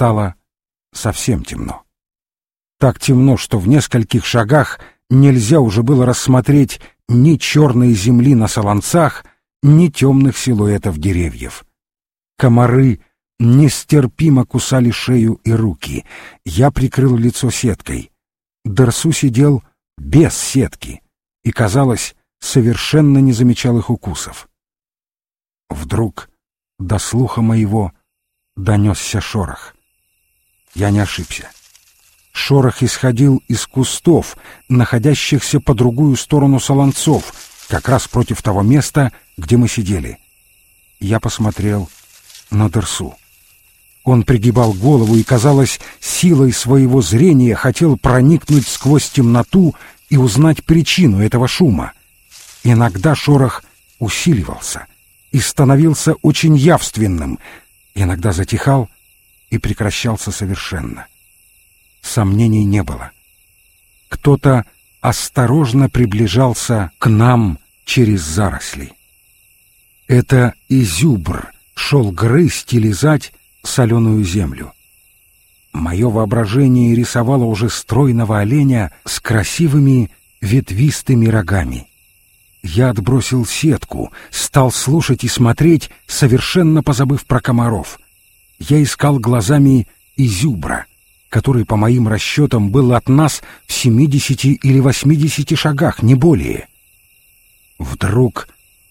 стало совсем темно. Так темно, что в нескольких шагах нельзя уже было рассмотреть ни черной земли на солонцах, ни темных силуэтов деревьев. Комары нестерпимо кусали шею и руки. Я прикрыл лицо сеткой. Дерсу сидел без сетки и, казалось, совершенно не замечал их укусов. Вдруг до слуха моего донесся шорох. Я не ошибся. Шорох исходил из кустов, находящихся по другую сторону солонцов, как раз против того места, где мы сидели. Я посмотрел на Дерсу. Он пригибал голову и, казалось, силой своего зрения хотел проникнуть сквозь темноту и узнать причину этого шума. Иногда шорох усиливался и становился очень явственным, иногда затихал и прекращался совершенно. Сомнений не было. Кто-то осторожно приближался к нам через заросли. Это изюбр шел грызть и лизать соленую землю. Мое воображение рисовало уже стройного оленя с красивыми ветвистыми рогами. Я отбросил сетку, стал слушать и смотреть, совершенно позабыв про комаров. Я искал глазами изюбра, который, по моим расчетам, был от нас в семидесяти или восьмидесяти шагах, не более. Вдруг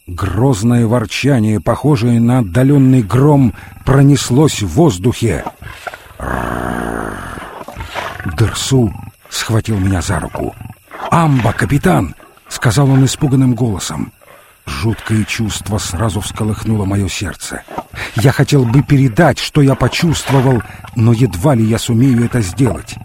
грозное ворчание, похожее на отдаленный гром, пронеслось в воздухе. Дерсу схватил меня за руку. «Амба, капитан!» — сказал он испуганным голосом. Жуткое чувство сразу всколыхнуло мое сердце. Я хотел бы передать, что я почувствовал, но едва ли я сумею это сделать.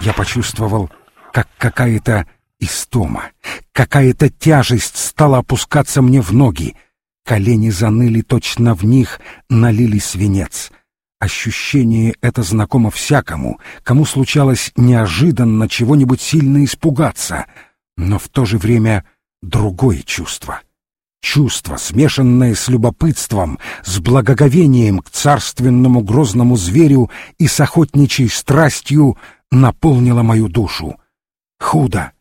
Я почувствовал, как какая-то истома, какая-то тяжесть стала опускаться мне в ноги. Колени заныли, точно в них налили свинец. Ощущение это знакомо всякому, кому случалось неожиданно чего-нибудь сильно испугаться, но в то же время другое чувство. Чувство, смешанное с любопытством, с благоговением к царственному грозному зверю и с охотничьей страстью, наполнило мою душу. Худо!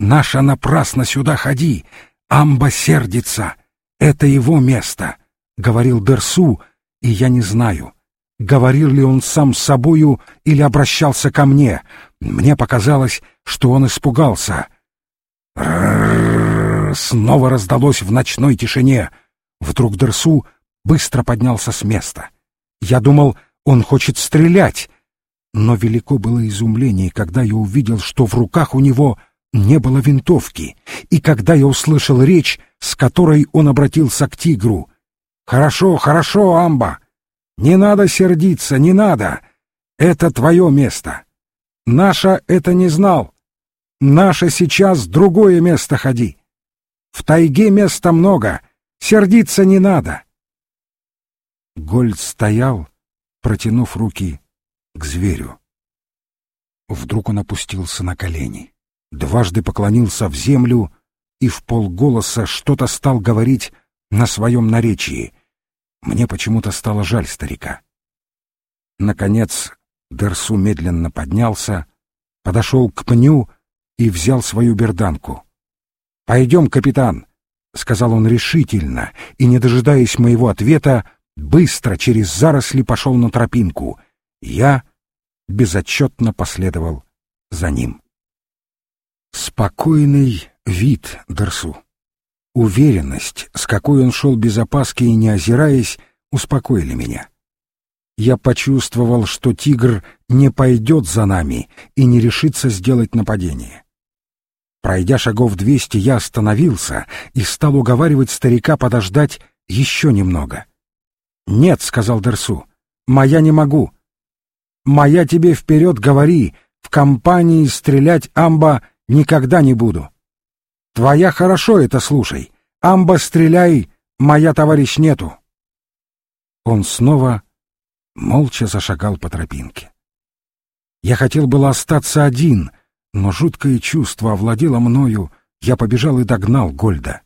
Наша напрасно сюда ходи! Амба сердится! Это его место! — говорил Дерсу, и я не знаю, говорил ли он сам с собою или обращался ко мне. Мне показалось, что он испугался. Снова раздалось в ночной тишине. Вдруг Дерсу быстро поднялся с места. Я думал, он хочет стрелять. Но велико было изумление, когда я увидел, что в руках у него не было винтовки, и когда я услышал речь, с которой он обратился к тигру. «Хорошо, хорошо, Амба! Не надо сердиться, не надо! Это твое место! Наша это не знал! Наше сейчас другое место ходи! В тайге места много, сердиться не надо!» Гольд стоял, протянув руки к зверю. Вдруг он опустился на колени дважды поклонился в землю и в полголоса что-то стал говорить на своем наречии. Мне почему-то стало жаль старика. Наконец Дерсу медленно поднялся, подошел к пню и взял свою берданку. «Пойдем, капитан», — сказал он решительно, и, не дожидаясь моего ответа, быстро через заросли пошел на тропинку. Я безотчетно последовал за ним. Спокойный вид Дерсу. Уверенность, с какой он шел без опаски и не озираясь, успокоили меня. Я почувствовал, что тигр не пойдет за нами и не решится сделать нападение. Пройдя шагов двести, я остановился и стал уговаривать старика подождать еще немного. «Нет», — сказал Дерсу, — «моя не могу». «Моя тебе вперед говори, в компании стрелять амба никогда не буду. Твоя хорошо это слушай. Амба, стреляй, моя товарищ нету. Он снова молча зашагал по тропинке. Я хотел было остаться один, но жуткое чувство овладело мною, я побежал и догнал Гольда.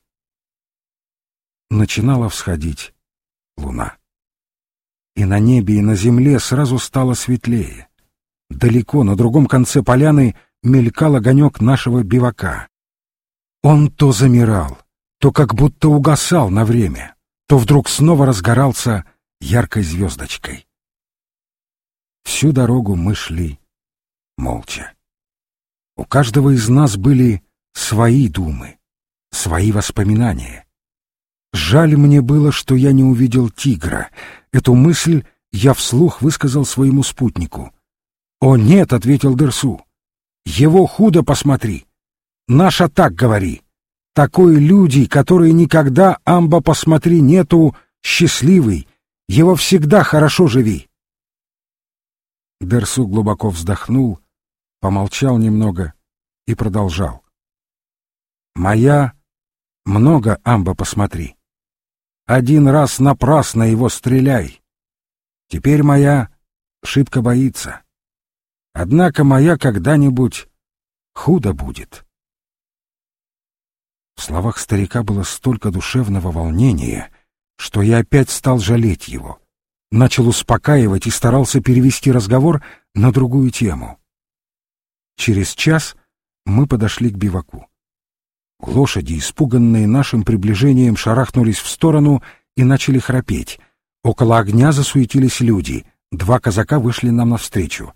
Начинала всходить луна. и на небе, и на земле сразу стало светлее. Далеко, на другом конце поляны, мелькал огонек нашего бивака. Он то замирал, то как будто угасал на время, то вдруг снова разгорался яркой звездочкой. Всю дорогу мы шли молча. У каждого из нас были свои думы, свои воспоминания. Жаль мне было, что я не увидел тигра. Эту мысль я вслух высказал своему спутнику. «О, нет!» — ответил Дерсу. «Его худо посмотри. Наша так говори. Такой люди, которые никогда, амба посмотри, нету, счастливый. Его всегда хорошо живи». Дерсу глубоко вздохнул, помолчал немного и продолжал. «Моя много, амба, посмотри. Один раз напрасно его стреляй. Теперь моя шибко боится. Однако моя когда-нибудь худо будет. В словах старика было столько душевного волнения, что я опять стал жалеть его. Начал успокаивать и старался перевести разговор на другую тему. Через час мы подошли к биваку. Лошади, испуганные нашим приближением, шарахнулись в сторону и начали храпеть. Около огня засуетились люди. Два казака вышли нам навстречу.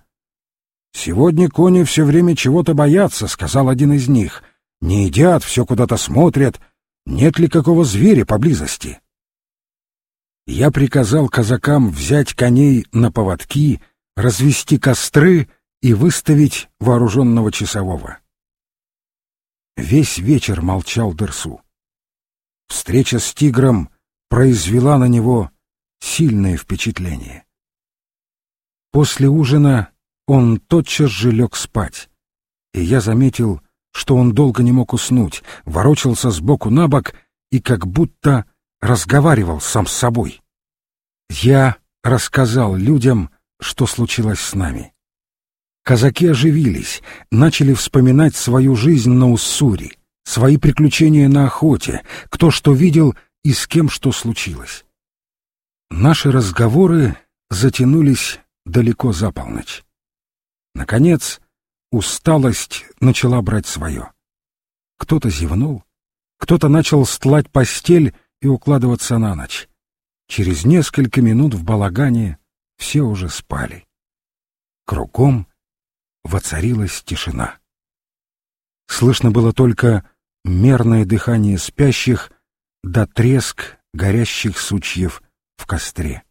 «Сегодня кони все время чего-то боятся», — сказал один из них. «Не едят, все куда-то смотрят. Нет ли какого зверя поблизости?» Я приказал казакам взять коней на поводки, развести костры и выставить вооруженного часового. Весь вечер молчал Дерсу. Встреча с тигром произвела на него сильное впечатление. После ужина он тотчас же лег спать, и я заметил, что он долго не мог уснуть, ворочался сбоку на бок и как будто разговаривал сам с собой. Я рассказал людям, что случилось с нами. Казаки оживились, начали вспоминать свою жизнь на Уссури, свои приключения на охоте, кто что видел и с кем что случилось. Наши разговоры затянулись далеко за полночь. Наконец, усталость начала брать свое. Кто-то зевнул, кто-то начал стлать постель и укладываться на ночь. Через несколько минут в балагане все уже спали. Кругом воцарилась тишина. Слышно было только мерное дыхание спящих да треск горящих сучьев в костре.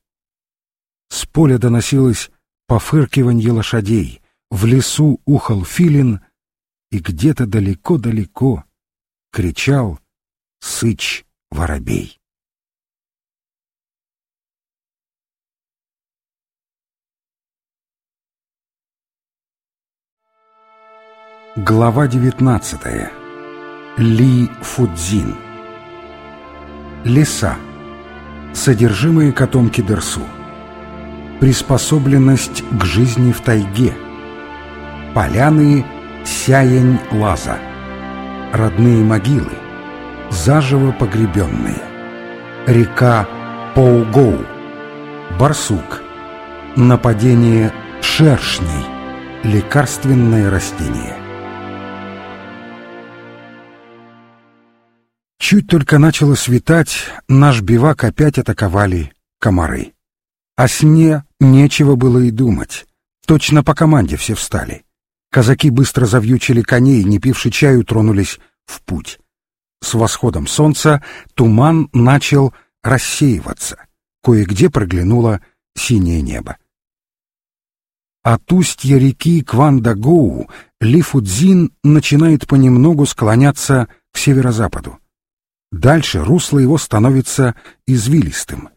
С поля доносилось пофыркиванье лошадей, в лесу ухал филин, и где-то далеко-далеко кричал сыч-воробей. Глава 19. Ли Фудзин. Леса. Содержимое котомки Дерсу. Приспособленность к жизни в тайге. Поляны Сяень-Лаза. Родные могилы. Заживо погребенные. Река Поугоу. Барсук. Нападение шершней. Лекарственное растение. Чуть только начало светать, наш бивак опять атаковали комары. О сне нечего было и думать. Точно по команде все встали. Казаки быстро завьючили коней, не пивши чаю, тронулись в путь. С восходом солнца туман начал рассеиваться. Кое-где проглянуло синее небо. От устья реки Квандагоу Лифудзин начинает понемногу склоняться к северо-западу. Дальше русло его становится извилистым.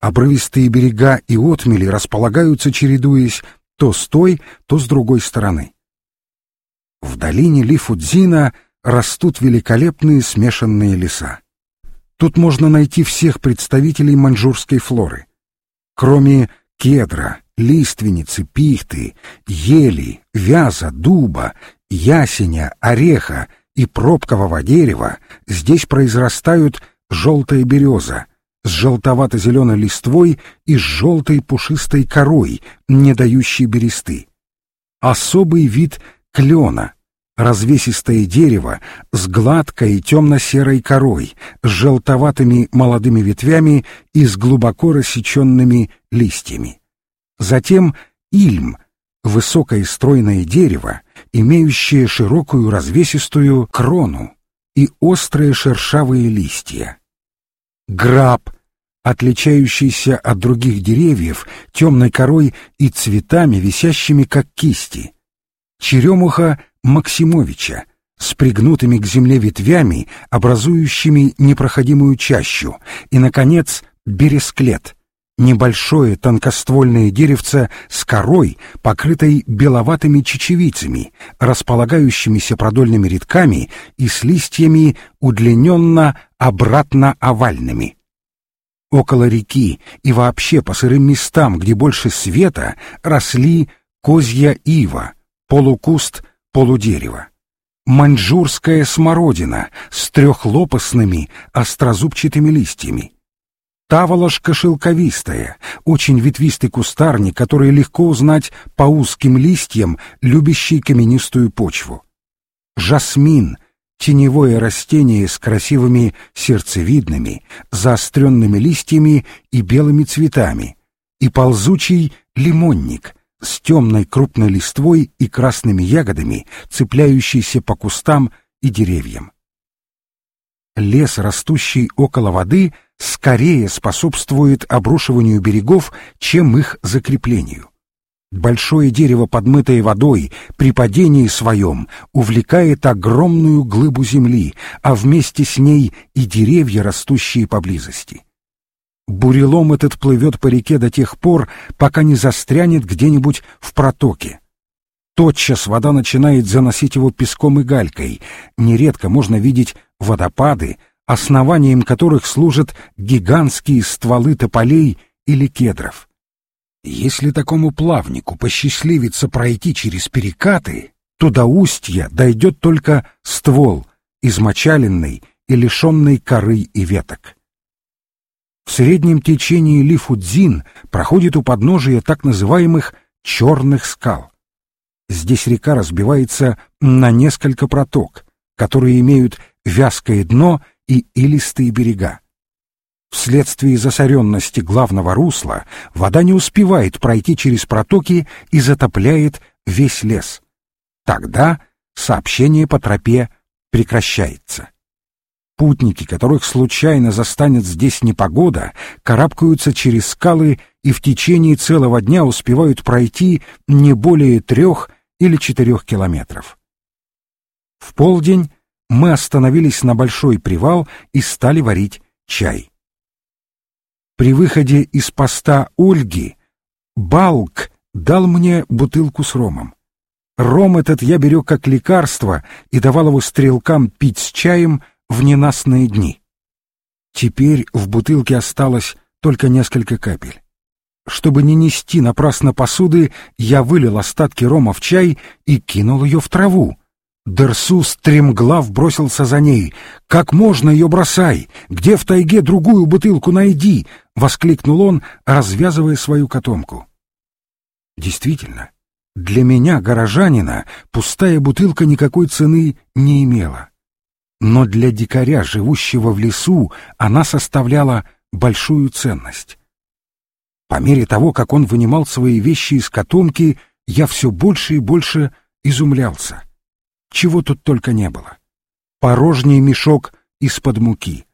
Обрывистые берега и отмели располагаются, чередуясь то с той, то с другой стороны. В долине Лифудзина растут великолепные смешанные леса. Тут можно найти всех представителей маньчжурской флоры. Кроме кедра, лиственницы, пихты, ели, вяза, дуба, ясеня, ореха — и пробкового дерева здесь произрастают желтая береза, с желтовато-зеленой листвой и с желтой пушистой корой, не дающей бересты. Особый вид клена, развесистое дерево с гладкой темно-серой корой, с желтоватыми молодыми ветвями и с глубоко рассеченными листьями. Затем ильм, высокое стройное дерево, имеющее широкую развесистую крону и острые шершавые листья. Граб, отличающийся от других деревьев темной корой и цветами, висящими как кисти. Черемуха Максимовича с пригнутыми к земле ветвями, образующими непроходимую чащу, и, наконец, бересклет — небольшое тонкоствольное деревце с корой, покрытой беловатыми чечевицами, располагающимися продольными рядками и с листьями удлиненно-обратно овальными. Около реки и вообще по сырым местам, где больше света, росли козья ива, полукуст — полудерева. Маньчжурская смородина с трехлопастными острозубчатыми листьями. Таволошка шелковистая, очень ветвистый кустарник, который легко узнать по узким листьям, любящий каменистую почву. Жасмин — теневое растение с красивыми сердцевидными, заостренными листьями и белыми цветами, и ползучий лимонник — с темной крупной листвой и красными ягодами, цепляющийся по кустам и деревьям. Лес, растущий около воды, скорее способствует обрушиванию берегов, чем их закреплению. Большое дерево, подмытое водой, при падении своем увлекает огромную глыбу земли, а вместе с ней и деревья, растущие поблизости. Бурелом этот плывет по реке до тех пор, пока не застрянет где-нибудь в протоке. Тотчас вода начинает заносить его песком и галькой. Нередко можно видеть водопады, основанием которых служат гигантские стволы тополей или кедров. Если такому плавнику посчастливится пройти через перекаты, то до устья дойдет только ствол, измочаленный и лишенный коры и веток. В среднем течении Лифудзин проходит у подножия так называемых «черных скал». Здесь река разбивается на несколько проток, которые имеют вязкое дно и илистые берега. Вследствие засоренности главного русла вода не успевает пройти через протоки и затопляет весь лес. Тогда сообщение по тропе прекращается. Путники, которых случайно застанет здесь непогода, карабкаются через скалы и в течение целого дня успевают пройти не более трех или четырех километров. В полдень мы остановились на большой привал и стали варить чай. При выходе из поста Ольги Балк дал мне бутылку с ромом. Ром этот я берег как лекарство и давал его стрелкам пить с чаем — в ненастные дни. Теперь в бутылке осталось только несколько капель. Чтобы не нести напрасно посуды, я вылил остатки рома в чай и кинул ее в траву. Дерсу стремглав бросился за ней. «Как можно ее бросай? Где в тайге другую бутылку найди?» — воскликнул он, развязывая свою котомку. Действительно, для меня, горожанина, пустая бутылка никакой цены не имела но для дикаря, живущего в лесу, она составляла большую ценность. По мере того, как он вынимал свои вещи из котомки, я все больше и больше изумлялся. Чего тут только не было. Порожний мешок из-под муки,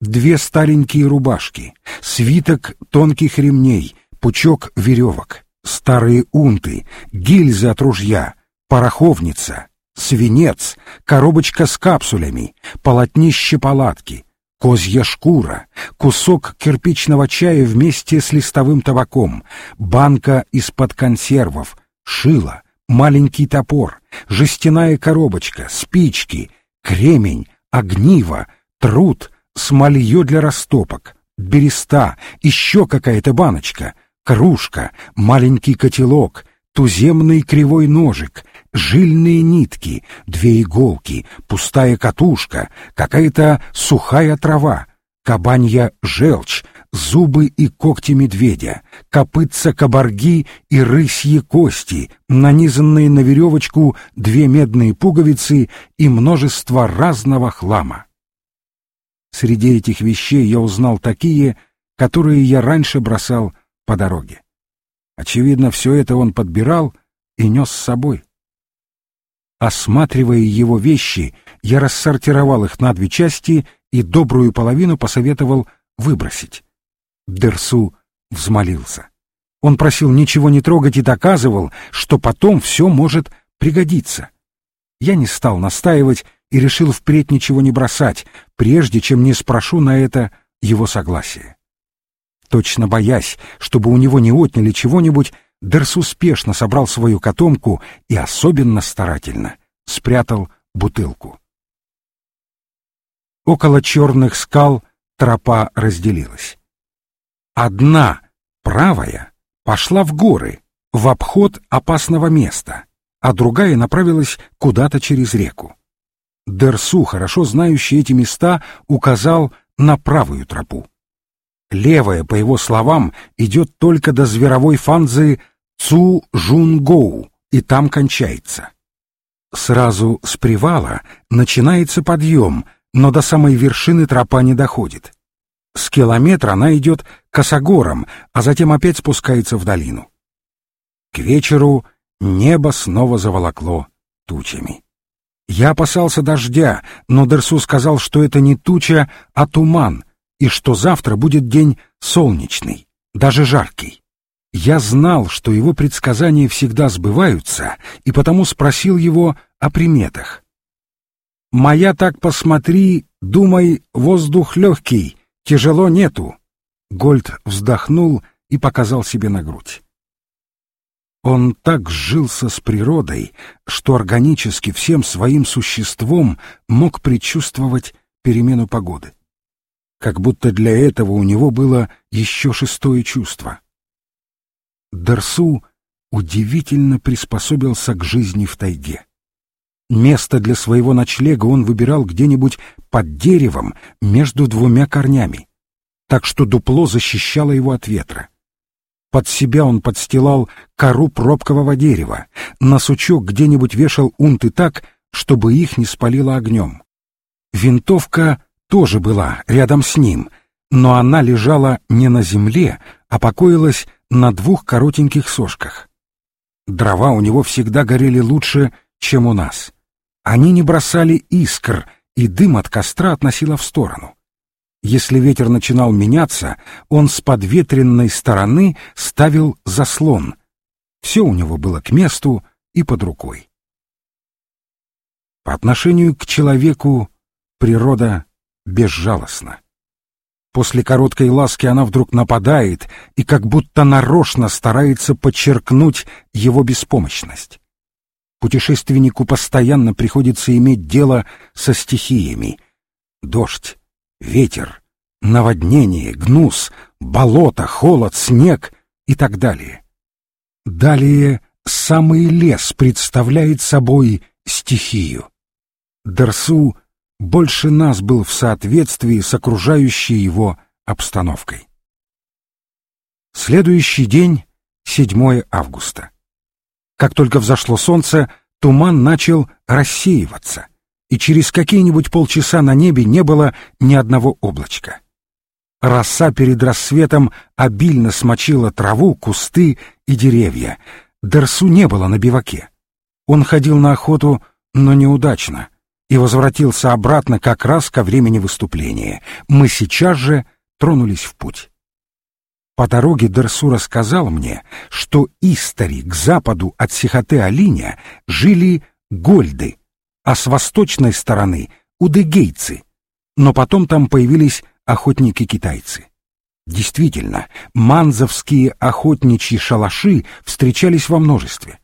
две старенькие рубашки, свиток тонких ремней, пучок веревок, старые унты, гильзы от ружья, пороховница, свинец, коробочка с капсулями, полотнище палатки, козья шкура, кусок кирпичного чая вместе с листовым табаком, банка из-под консервов, шило, маленький топор, жестяная коробочка, спички, кремень, огниво, труд, смолье для растопок, береста, еще какая-то баночка, кружка, маленький котелок, туземный кривой ножик, жильные нитки, две иголки, пустая катушка, какая-то сухая трава, кабанья желчь, зубы и когти медведя, копытца кабарги и рысьи кости, нанизанные на веревочку две медные пуговицы и множество разного хлама. Среди этих вещей я узнал такие, которые я раньше бросал по дороге. Очевидно, все это он подбирал и нес с собой. Осматривая его вещи, я рассортировал их на две части и добрую половину посоветовал выбросить. Дерсу взмолился. Он просил ничего не трогать и доказывал, что потом все может пригодиться. Я не стал настаивать и решил впредь ничего не бросать, прежде чем не спрошу на это его согласие. Точно боясь, чтобы у него не отняли чего-нибудь, Дерс успешно собрал свою котомку и особенно старательно спрятал бутылку. Около черных скал тропа разделилась. Одна, правая, пошла в горы, в обход опасного места, а другая направилась куда-то через реку. Дерсу, хорошо знающий эти места, указал на правую тропу. Левая, по его словам, идет только до зверовой фанзы Цу-Жун-Гоу, и там кончается. Сразу с привала начинается подъем, но до самой вершины тропа не доходит. С километра она идет косогором, а затем опять спускается в долину. К вечеру небо снова заволокло тучами. Я опасался дождя, но Дерсу сказал, что это не туча, а туман, и что завтра будет день солнечный, даже жаркий. Я знал, что его предсказания всегда сбываются, и потому спросил его о приметах. «Моя так посмотри, думай, воздух легкий, тяжело нету». Гольд вздохнул и показал себе на грудь. Он так сжился с природой, что органически всем своим существом мог предчувствовать перемену погоды. Как будто для этого у него было еще шестое чувство. Дарсу удивительно приспособился к жизни в тайге. Место для своего ночлега он выбирал где-нибудь под деревом между двумя корнями, так что дупло защищало его от ветра. Под себя он подстилал кору пробкового дерева, на сучок где-нибудь вешал унты так, чтобы их не спалило огнем. Винтовка тоже была рядом с ним, но она лежала не на земле, а покоилась на двух коротеньких сошках. Дрова у него всегда горели лучше, чем у нас. Они не бросали искр, и дым от костра относило в сторону. Если ветер начинал меняться, он с подветренной стороны ставил заслон. Все у него было к месту и под рукой. По отношению к человеку природа безжалостна. После короткой ласки она вдруг нападает и как будто нарочно старается подчеркнуть его беспомощность. Путешественнику постоянно приходится иметь дело со стихиями. Дождь, ветер, наводнение, гнус, болото, холод, снег и так далее. Далее самый лес представляет собой стихию. Дарсу больше нас был в соответствии с окружающей его обстановкой. Следующий день — 7 августа. Как только взошло солнце, туман начал рассеиваться, и через какие-нибудь полчаса на небе не было ни одного облачка. Роса перед рассветом обильно смочила траву, кусты и деревья. Дерсу не было на биваке. Он ходил на охоту, но неудачно — и возвратился обратно как раз ко времени выступления. Мы сейчас же тронулись в путь. По дороге Дерсу рассказал мне, что истори к западу от Сихоте-Алиня жили гольды, а с восточной стороны — удыгейцы, но потом там появились охотники-китайцы. Действительно, манзовские охотничьи шалаши встречались во множестве.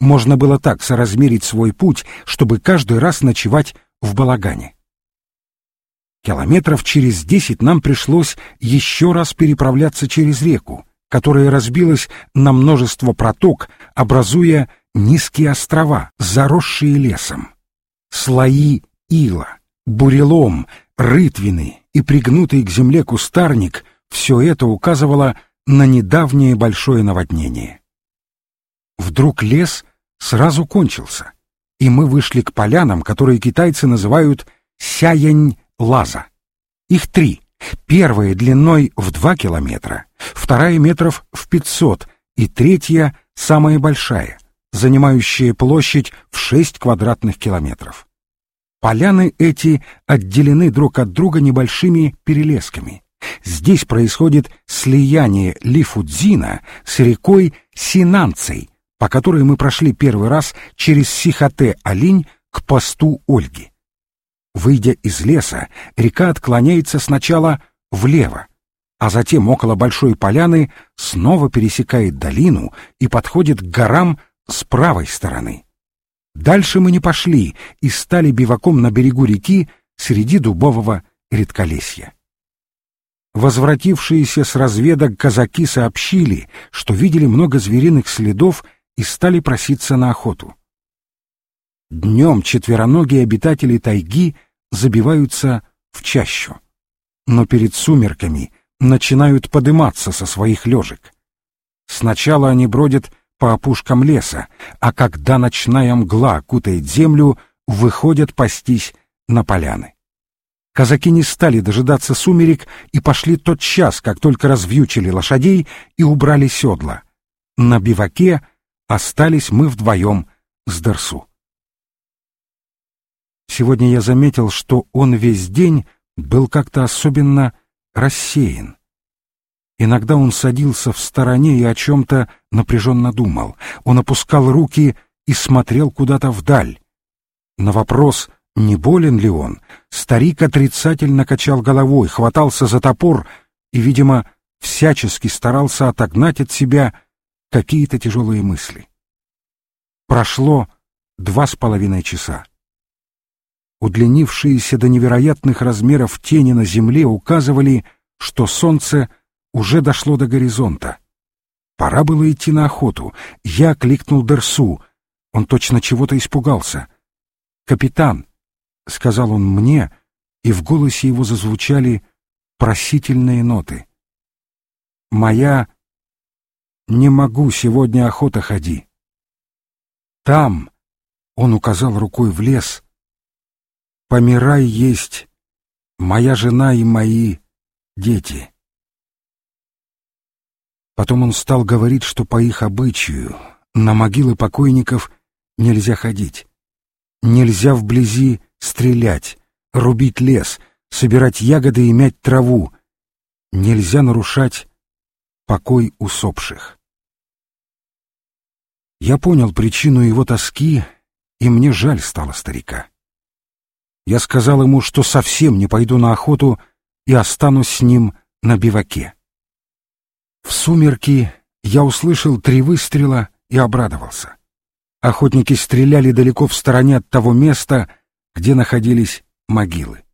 Можно было так соразмерить свой путь, чтобы каждый раз ночевать в балагане. Километров через десять нам пришлось еще раз переправляться через реку, которая разбилась на множество проток, образуя низкие острова, заросшие лесом. Слои ила, бурелом, рытвины и пригнутый к земле кустарник — все это указывало на недавнее большое наводнение. Вдруг лес сразу кончился, и мы вышли к полянам, которые китайцы называют «сяянь-лаза». Их три. Первая длиной в два километра, вторая метров в пятьсот и третья самая большая, занимающая площадь в шесть квадратных километров. Поляны эти отделены друг от друга небольшими перелесками. Здесь происходит слияние Лифудзина с рекой Синанцей, по которой мы прошли первый раз через Сихоте-Алинь к посту Ольги. Выйдя из леса, река отклоняется сначала влево, а затем около большой поляны снова пересекает долину и подходит к горам с правой стороны. Дальше мы не пошли и стали биваком на берегу реки среди дубового редколесья. Возвратившиеся с разведок казаки сообщили, что видели много звериных следов и стали проситься на охоту. Днем четвероногие обитатели тайги забиваются в чащу, но перед сумерками начинают подыматься со своих лежек. Сначала они бродят по опушкам леса, а когда ночная мгла кутает землю, выходят пастись на поляны. Казаки не стали дожидаться сумерек и пошли тот час, как только развьючили лошадей и убрали седла. На биваке остались мы вдвоем с Дерсу. Сегодня я заметил, что он весь день был как-то особенно рассеян. Иногда он садился в стороне и о чем-то напряженно думал. Он опускал руки и смотрел куда-то вдаль. На вопрос — не болен ли он, старик отрицательно качал головой, хватался за топор и, видимо, всячески старался отогнать от себя какие-то тяжелые мысли. Прошло два с половиной часа. Удлинившиеся до невероятных размеров тени на земле указывали, что солнце уже дошло до горизонта. Пора было идти на охоту. Я кликнул Дерсу. Он точно чего-то испугался. «Капитан, — сказал он мне, и в голосе его зазвучали просительные ноты. «Моя... Не могу сегодня охота ходи. Там, — он указал рукой в лес, — помирай есть моя жена и мои дети». Потом он стал говорить, что по их обычаю на могилы покойников нельзя ходить. Нельзя вблизи стрелять, рубить лес, собирать ягоды и мять траву. Нельзя нарушать покой усопших. Я понял причину его тоски, и мне жаль стало старика. Я сказал ему, что совсем не пойду на охоту и останусь с ним на биваке. В сумерки я услышал три выстрела и обрадовался. Охотники стреляли далеко в стороне от того места, где находились могилы.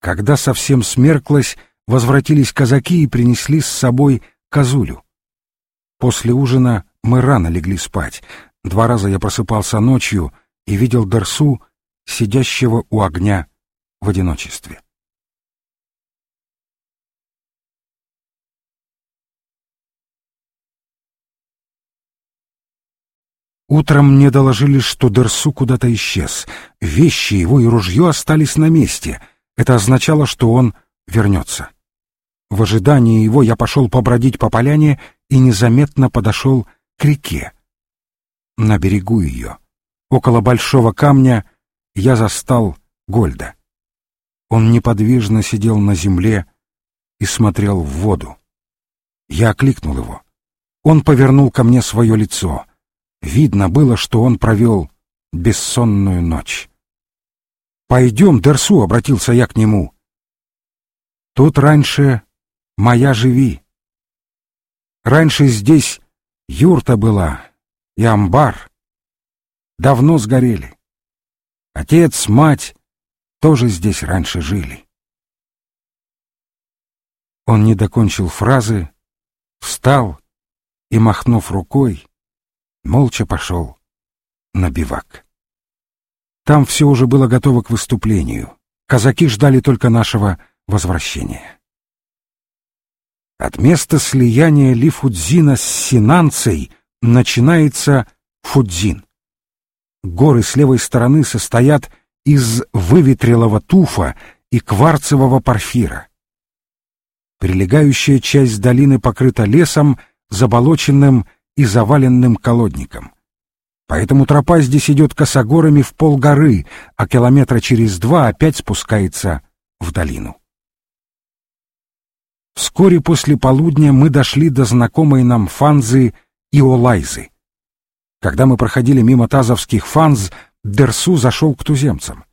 Когда совсем смерклось, возвратились казаки и принесли с собой козулю. После ужина мы рано легли спать. Два раза я просыпался ночью и видел Дарсу, сидящего у огня в одиночестве. Утром мне доложили, что Дерсу куда-то исчез. Вещи его и ружье остались на месте. Это означало, что он вернется. В ожидании его я пошел побродить по поляне и незаметно подошел к реке. На берегу ее, около большого камня, я застал Гольда. Он неподвижно сидел на земле и смотрел в воду. Я окликнул его. Он повернул ко мне свое лицо — Видно было, что он провел бессонную ночь. «Пойдем, Дерсу», — обратился я к нему. «Тут раньше моя живи. Раньше здесь юрта была и амбар. Давно сгорели. Отец, мать тоже здесь раньше жили». Он не докончил фразы, встал и, махнув рукой, молча пошел на бивак. Там все уже было готово к выступлению. Казаки ждали только нашего возвращения. От места слияния Лифудзина с Синанцей начинается Фудзин. Горы с левой стороны состоят из выветрелого туфа и кварцевого порфира. Прилегающая часть долины покрыта лесом, заболоченным и заваленным колодником. Поэтому тропа здесь идет косогорами в полгоры, а километра через два опять спускается в долину. Вскоре после полудня мы дошли до знакомой нам фанзы и Олайзы. Когда мы проходили мимо тазовских фанз, Дерсу зашел к туземцам.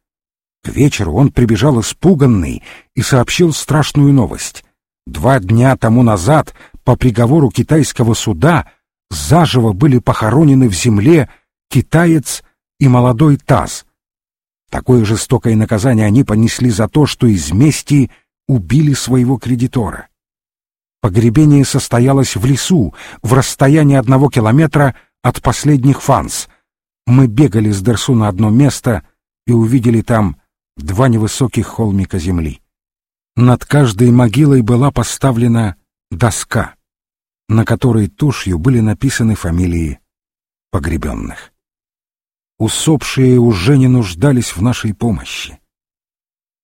К вечеру он прибежал испуганный и сообщил страшную новость. Два дня тому назад, по приговору китайского суда, заживо были похоронены в земле китаец и молодой Таз. Такое жестокое наказание они понесли за то, что из мести убили своего кредитора. Погребение состоялось в лесу, в расстоянии одного километра от последних фанс. Мы бегали с Дерсу на одно место и увидели там два невысоких холмика земли. Над каждой могилой была поставлена доска, на которой тушью были написаны фамилии погребенных. Усопшие уже не нуждались в нашей помощи.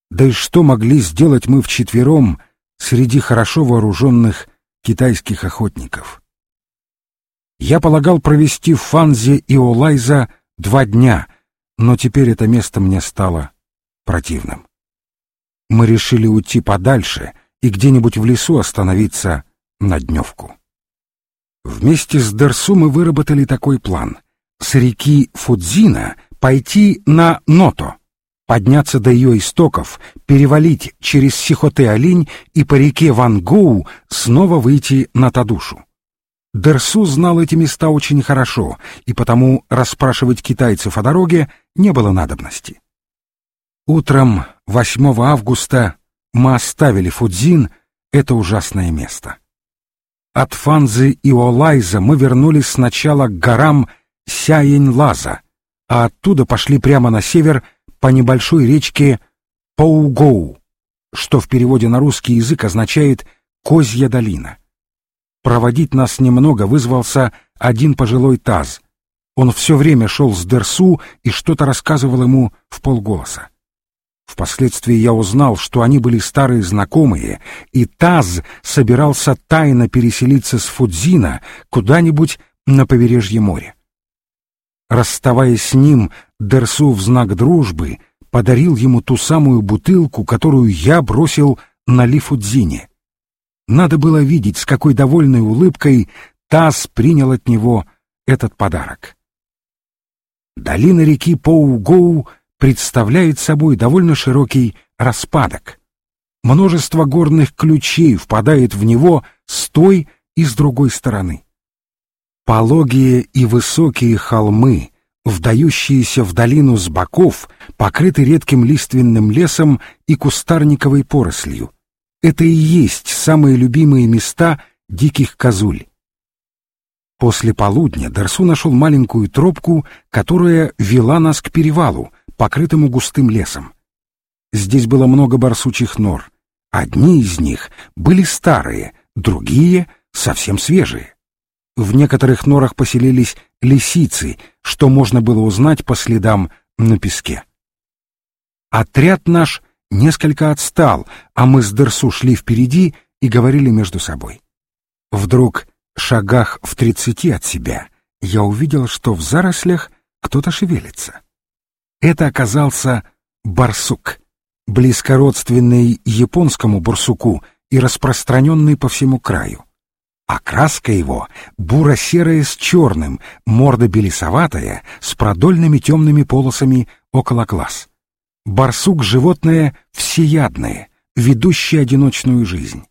Да и что могли сделать мы вчетвером среди хорошо вооруженных китайских охотников? Я полагал провести в Фанзе и Олайза два дня, но теперь это место мне стало противным. Мы решили уйти подальше и где-нибудь в лесу остановиться на дневку. Вместе с Дерсу мы выработали такой план — с реки Фудзина пойти на Ното, подняться до ее истоков, перевалить через Сихоте-Олинь и по реке Вангоу снова выйти на Тадушу. Дерсу знал эти места очень хорошо, и потому расспрашивать китайцев о дороге не было надобности. Утром 8 августа мы оставили Фудзин, это ужасное место. От Фанзы и Олайза мы вернулись сначала к горам Сяень-Лаза, а оттуда пошли прямо на север по небольшой речке Паугоу, что в переводе на русский язык означает «козья долина». Проводить нас немного вызвался один пожилой таз. Он все время шел с Дерсу и что-то рассказывал ему в полголоса. Впоследствии я узнал, что они были старые знакомые, и Таз собирался тайно переселиться с Фудзина куда-нибудь на побережье моря. Расставаясь с ним, Дерсу в знак дружбы подарил ему ту самую бутылку, которую я бросил на Лифудзине. Надо было видеть, с какой довольной улыбкой Таз принял от него этот подарок. Долина реки Поу-Гоу представляет собой довольно широкий распадок. Множество горных ключей впадает в него с той и с другой стороны. Пологие и высокие холмы, вдающиеся в долину с боков, покрыты редким лиственным лесом и кустарниковой порослью. Это и есть самые любимые места диких козуль. После полудня Дарсу нашел маленькую тропку, которая вела нас к перевалу, покрытому густым лесом. Здесь было много барсучьих нор. Одни из них были старые, другие — совсем свежие. В некоторых норах поселились лисицы, что можно было узнать по следам на песке. Отряд наш несколько отстал, а мы с Дерсу шли впереди и говорили между собой. Вдруг, шагах в тридцати от себя, я увидел, что в зарослях кто-то шевелится. Это оказался барсук, близкородственный японскому барсуку и распространенный по всему краю. Окраска его буро-серая с черным, морда белесоватая, с продольными темными полосами около глаз. Барсук — животное всеядное, ведущее одиночную жизнь.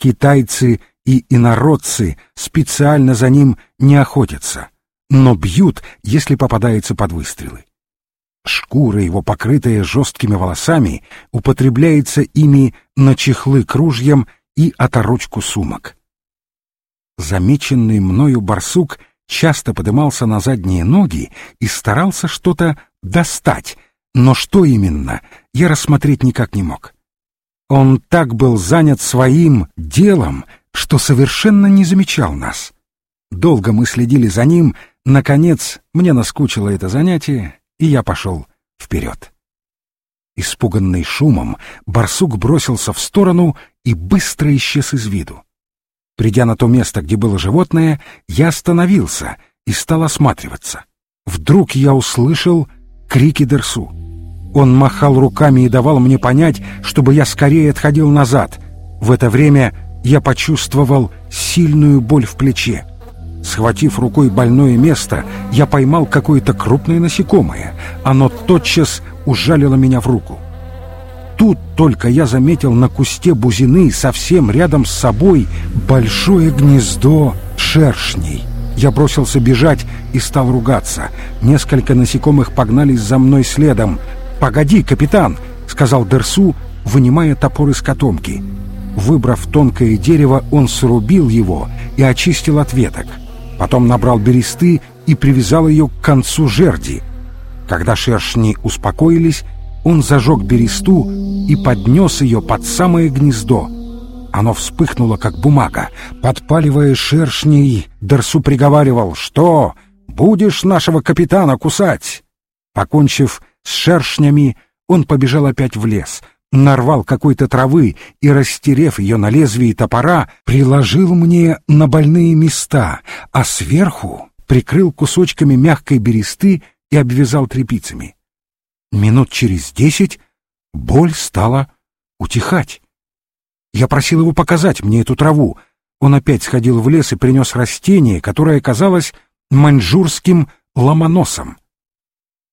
Китайцы и инородцы специально за ним не охотятся, но бьют, если попадается под выстрелы. Шкура его, покрытая жесткими волосами, употребляется ими на чехлы к ружьям и оторочку сумок. Замеченный мною барсук часто подымался на задние ноги и старался что-то достать, но что именно, я рассмотреть никак не мог. Он так был занят своим делом, что совершенно не замечал нас. Долго мы следили за ним, наконец мне наскучило это занятие, и я пошел вперед. Испуганный шумом, барсук бросился в сторону и быстро исчез из виду. Придя на то место, где было животное, я остановился и стал осматриваться. Вдруг я услышал крики Дерсу. Он махал руками и давал мне понять, чтобы я скорее отходил назад. В это время я почувствовал сильную боль в плече. Схватив рукой больное место, я поймал какое-то крупное насекомое. Оно тотчас ужалило меня в руку. Тут только я заметил на кусте бузины совсем рядом с собой большое гнездо шершней. Я бросился бежать и стал ругаться. Несколько насекомых погнались за мной следом. «Погоди, капитан!» — сказал Дерсу, вынимая топор из котомки. Выбрав тонкое дерево, он срубил его и очистил от веток. Потом набрал бересты и привязал ее к концу жерди. Когда шершни успокоились, он зажег бересту и поднес ее под самое гнездо. Оно вспыхнуло, как бумага. Подпаливая шершней, Дерсу приговаривал, «Что? Будешь нашего капитана кусать?» Покончив с шершнями, он побежал опять в лес, нарвал какой-то травы и, растерев ее на лезвии топора, приложил мне на больные места, а сверху прикрыл кусочками мягкой бересты и обвязал тряпицами. Минут через десять боль стала утихать. Я просил его показать мне эту траву. Он опять сходил в лес и принес растение, которое оказалось маньчжурским ломоносом.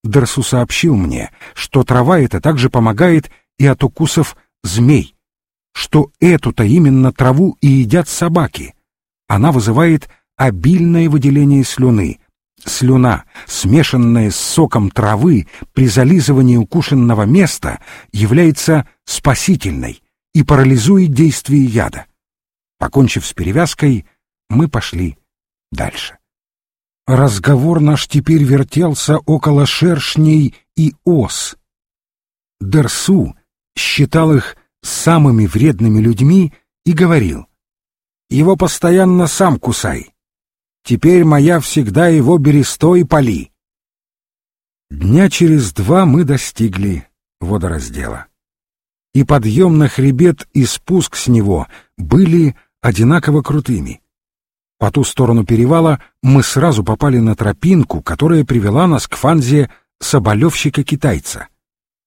Дерсу сообщил мне, что трава эта также помогает и от укусов змей, что эту-то именно траву и едят собаки. Она вызывает обильное выделение слюны. Слюна, смешанная с соком травы при зализывании укушенного места, является спасительной и парализует действие яда. Покончив с перевязкой, мы пошли дальше. Разговор наш теперь вертелся около шершней и ос. Дерсу считал их самыми вредными людьми и говорил, «Его постоянно сам кусай. Теперь моя всегда его берестой поли». Дня через два мы достигли водораздела. И подъем на хребет и спуск с него были одинаково крутыми. По ту сторону перевала мы сразу попали на тропинку, которая привела нас к фанзе соболевщика-китайца.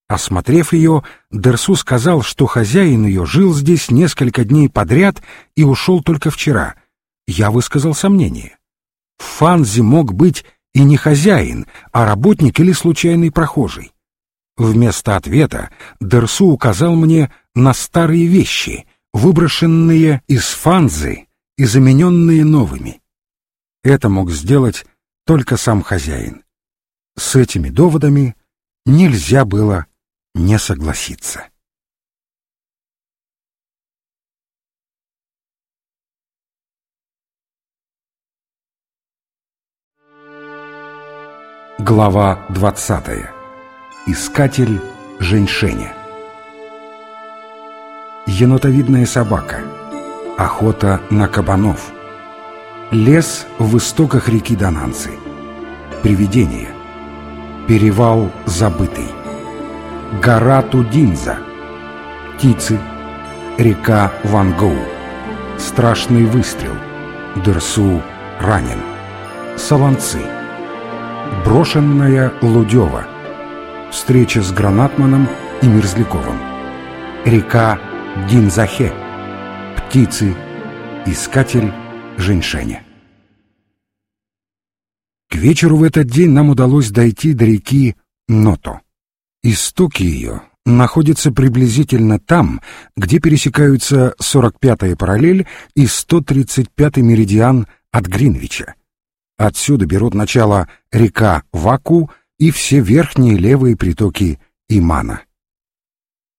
Осмотрев ее, Дерсу сказал, что хозяин ее жил здесь несколько дней подряд и ушел только вчера. Я высказал сомнение. В мог быть и не хозяин, а работник или случайный прохожий. Вместо ответа Дерсу указал мне на старые вещи, выброшенные из фанзы и замененные новыми. Это мог сделать только сам хозяин. С этими доводами нельзя было не согласиться. Глава двадцатая. Искатель женьшеня. Енотовидная собака — Охота на кабанов. Лес в истоках реки Донанцы. Привидение. Перевал забытый. Гора Тудинза. Птицы. Река Вангоу. Страшный выстрел. Дерсу ранен. Солонцы. Брошенная Лудева. Встреча с Гранатманом и Мерзляковым. Река Динзахе птицы, искатель женьшеня. К вечеру в этот день нам удалось дойти до реки Ното. Истоки ее находятся приблизительно там, где пересекаются 45-я параллель и 135-й меридиан от Гринвича. Отсюда берут начало река Ваку и все верхние левые притоки Имана.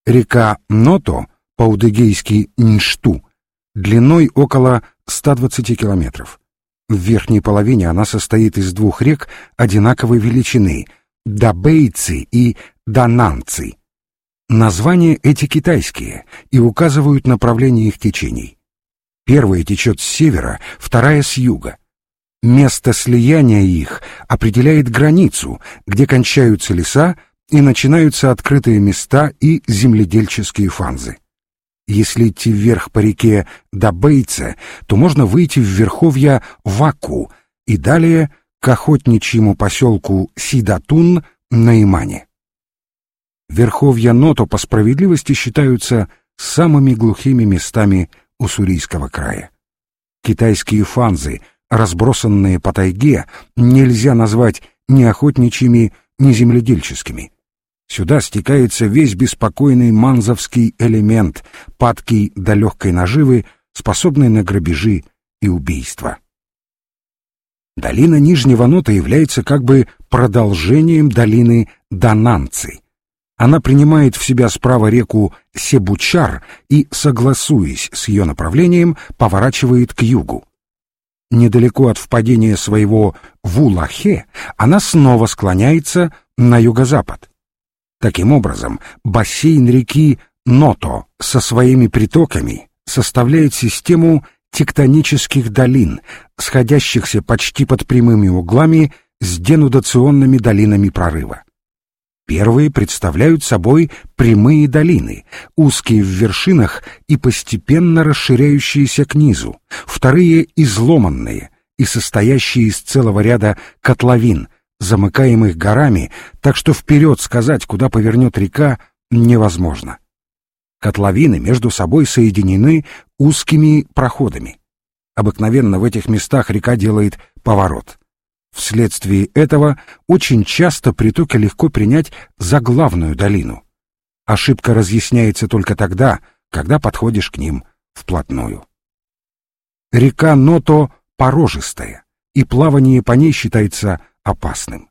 Река Ното, по-удыгейски Ньшту, длиной около 120 километров. В верхней половине она состоит из двух рек одинаковой величины — Дабейцы и Дананцы. Названия эти китайские и указывают направление их течений. Первая течет с севера, вторая с юга. Место слияния их определяет границу, где кончаются леса и начинаются открытые места и земледельческие фанзы. Если идти вверх по реке до Бейца, то можно выйти в верховья Ваку и далее к охотничьему поселку Сидатун на Имане. Верховья Ното по справедливости считаются самыми глухими местами Уссурийского края. Китайские фанзы, разбросанные по тайге, нельзя назвать ни охотничьими, ни земледельческими. Сюда стекается весь беспокойный манзовский элемент, падкий до легкой наживы, способный на грабежи и убийства. Долина Нижнего Нота является как бы продолжением долины Дананцы. Она принимает в себя справа реку Себучар и, согласуясь с ее направлением, поворачивает к югу. Недалеко от впадения своего Вулахе она снова склоняется на юго-запад. Таким образом, бассейн реки Ното со своими притоками составляет систему тектонических долин, сходящихся почти под прямыми углами с денудационными долинами прорыва. Первые представляют собой прямые долины, узкие в вершинах и постепенно расширяющиеся к низу, вторые — изломанные и состоящие из целого ряда котловин, замыкаемых горами, так что вперед сказать, куда повернет река, невозможно. Котловины между собой соединены узкими проходами. Обыкновенно в этих местах река делает поворот. Вследствие этого очень часто притоки легко принять за главную долину. Ошибка разъясняется только тогда, когда подходишь к ним вплотную. Река Ното порожистая, и плавание по ней считается опасным.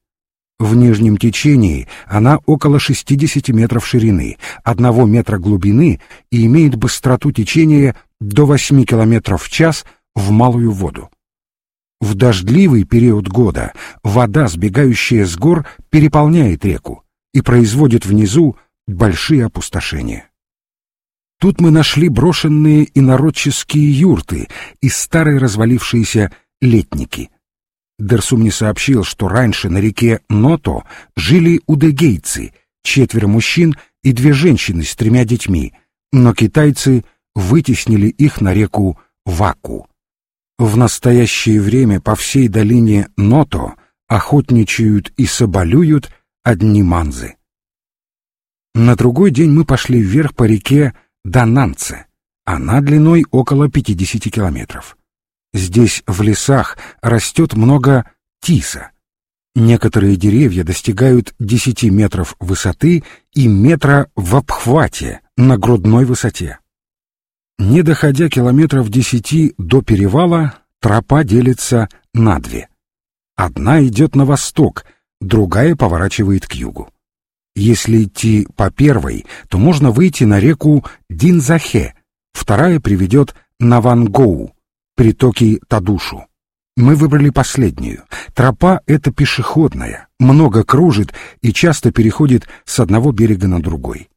В нижнем течении она около 60 метров ширины, 1 метра глубины и имеет быстроту течения до 8 километров в час в малую воду. В дождливый период года вода, сбегающая с гор, переполняет реку и производит внизу большие опустошения. Тут мы нашли брошенные инородческие юрты и старые развалившиеся летники — Дерсу мне сообщил, что раньше на реке Ното жили удегейцы, четверо мужчин и две женщины с тремя детьми, но китайцы вытеснили их на реку Ваку. В настоящее время по всей долине Ното охотничают и соболюют одни манзы. На другой день мы пошли вверх по реке Дананце. Она длиной около 50 километров. Здесь, в лесах, растет много тиса. Некоторые деревья достигают 10 метров высоты и метра в обхвате на грудной высоте. Не доходя километров десяти до перевала, тропа делится на две. Одна идет на восток, другая поворачивает к югу. Если идти по первой, то можно выйти на реку Динзахе, вторая приведет на Вангоу, притоки Тадушу. Мы выбрали последнюю. Тропа эта пешеходная, много кружит и часто переходит с одного берега на другой.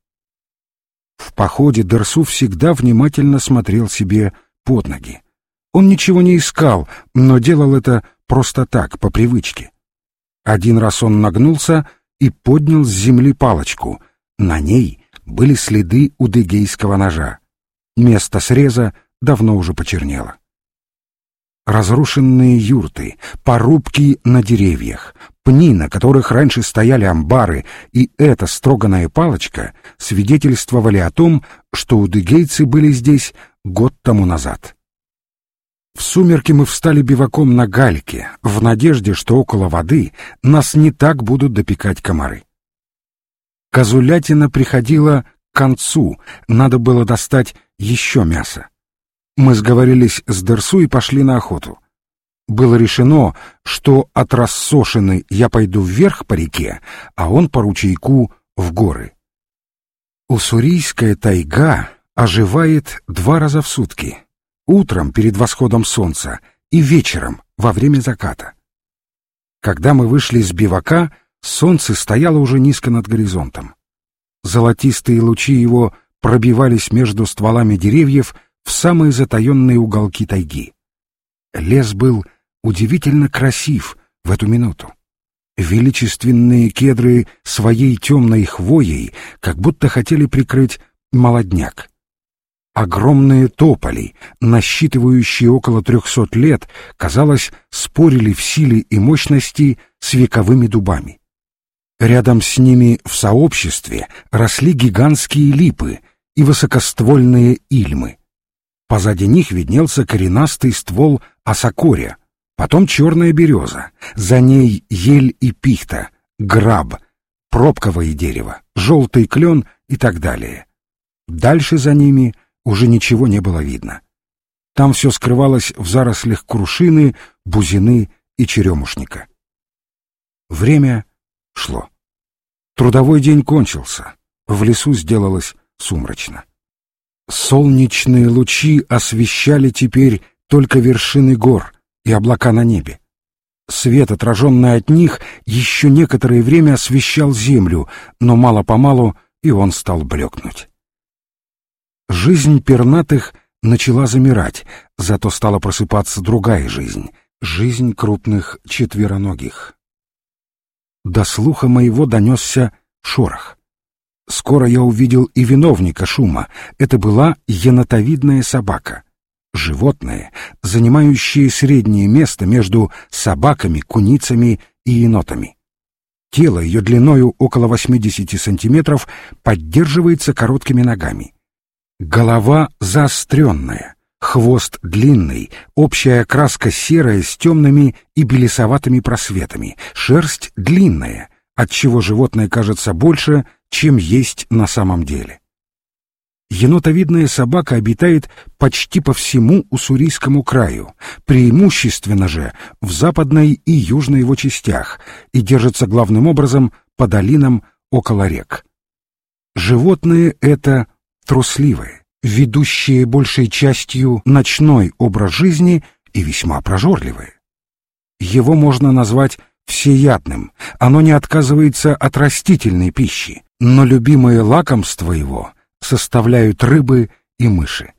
В походе Дерсу всегда внимательно смотрел себе под ноги. Он ничего не искал, но делал это просто так, по привычке. Один раз он нагнулся и поднял с земли палочку. На ней были следы удыгейского ножа. Место среза давно уже почернело разрушенные юрты, порубки на деревьях, пни, на которых раньше стояли амбары, и эта строганная палочка свидетельствовали о том, что удыгейцы были здесь год тому назад. В сумерки мы встали биваком на гальке, в надежде, что около воды нас не так будут допекать комары. Козулятина приходила к концу, надо было достать еще мясо. Мы сговорились с Дерсу и пошли на охоту. Было решено, что от рассошины я пойду вверх по реке, а он по ручейку в горы. Уссурийская тайга оживает два раза в сутки. Утром перед восходом солнца и вечером во время заката. Когда мы вышли из бивака, солнце стояло уже низко над горизонтом. Золотистые лучи его пробивались между стволами деревьев в самые затаенные уголки тайги. Лес был удивительно красив в эту минуту. Величественные кедры своей темной хвоей как будто хотели прикрыть молодняк. Огромные тополи, насчитывающие около трехсот лет, казалось, спорили в силе и мощности с вековыми дубами. Рядом с ними в сообществе росли гигантские липы и высокоствольные ильмы. Позади них виднелся коренастый ствол осокоря, потом черная береза, за ней ель и пихта, граб, пробковое дерево, желтый клен и так далее. Дальше за ними уже ничего не было видно. Там все скрывалось в зарослях крушины, бузины и черемушника. Время шло. Трудовой день кончился, в лесу сделалось сумрачно. Солнечные лучи освещали теперь только вершины гор и облака на небе. Свет, отраженный от них, еще некоторое время освещал землю, но мало-помалу и он стал блекнуть. Жизнь пернатых начала замирать, зато стала просыпаться другая жизнь — жизнь крупных четвероногих. До слуха моего донесся шорох. Скоро я увидел и виновника шума. Это была енотовидная собака. Животное, занимающее среднее место между собаками, куницами и енотами. Тело ее длиною около 80 сантиметров поддерживается короткими ногами. Голова заостренная, хвост длинный, общая окраска серая с темными и белесоватыми просветами, шерсть длинная, отчего животное кажется больше, чем есть на самом деле. Енотовидная собака обитает почти по всему Уссурийскому краю, преимущественно же в западной и южной его частях, и держится главным образом по долинам около рек. Животное это трусливые, ведущие большей частью ночной образ жизни и весьма прожорливые. Его можно назвать всеядным, оно не отказывается от растительной пищи, но любимое лакомство его составляют рыбы и мыши.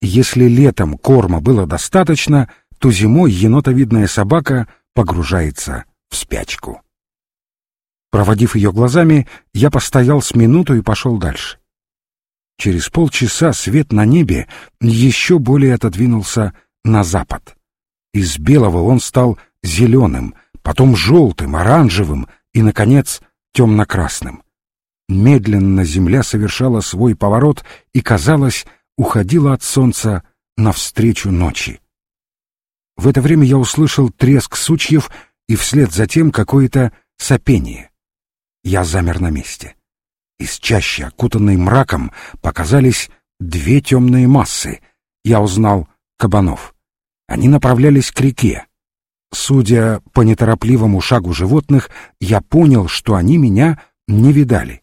Если летом корма было достаточно, то зимой енотовидная собака погружается в спячку. Проводив ее глазами, я постоял с минуту и пошел дальше. Через полчаса свет на небе еще более отодвинулся на запад. Из белого он стал зеленым, потом желтым, оранжевым и, наконец, темно-красным. Медленно земля совершала свой поворот и, казалось, уходила от солнца навстречу ночи. В это время я услышал треск сучьев и вслед за тем какое-то сопение. Я замер на месте. Из чаще, окутанной мраком, показались две темные массы. Я узнал кабанов. Они направлялись к реке. Судя по неторопливому шагу животных, я понял, что они меня не видали.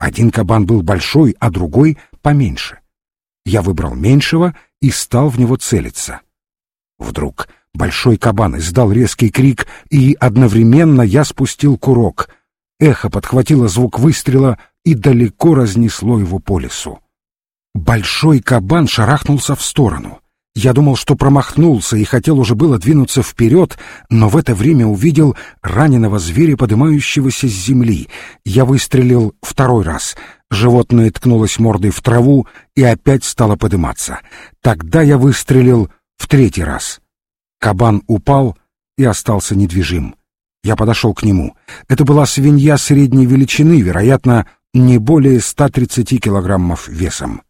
Один кабан был большой, а другой поменьше. Я выбрал меньшего и стал в него целиться. Вдруг большой кабан издал резкий крик, и одновременно я спустил курок — Эхо подхватило звук выстрела и далеко разнесло его по лесу. Большой кабан шарахнулся в сторону. Я думал, что промахнулся и хотел уже было двинуться вперед, но в это время увидел раненого зверя, поднимающегося с земли. Я выстрелил второй раз. Животное ткнулось мордой в траву и опять стало подниматься. Тогда я выстрелил в третий раз. Кабан упал и остался недвижим. Я подошел к нему. Это была свинья средней величины, вероятно, не более 130 килограммов весом.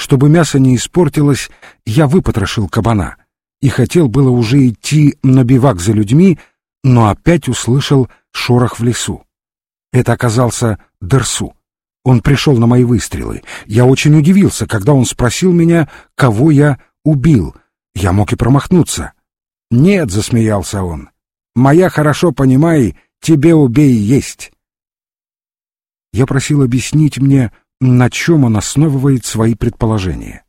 Чтобы мясо не испортилось, я выпотрошил кабана и хотел было уже идти на бивак за людьми, но опять услышал шорох в лесу. Это оказался Дерсу. Он пришел на мои выстрелы. Я очень удивился, когда он спросил меня, кого я убил. Я мог и промахнуться. «Нет», — засмеялся он, Моя хорошо понимай, тебе убей есть. Я просил объяснить мне, на чем он основывает свои предположения.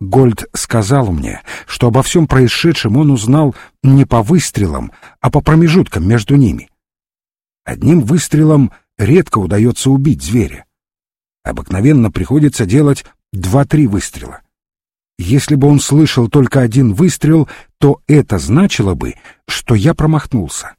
Гольд сказал мне, что обо всем происшедшем он узнал не по выстрелам, а по промежуткам между ними. Одним выстрелом редко удается убить зверя. Обыкновенно приходится делать Два-три выстрела. Если бы он слышал только один выстрел, то это значило бы, что я промахнулся.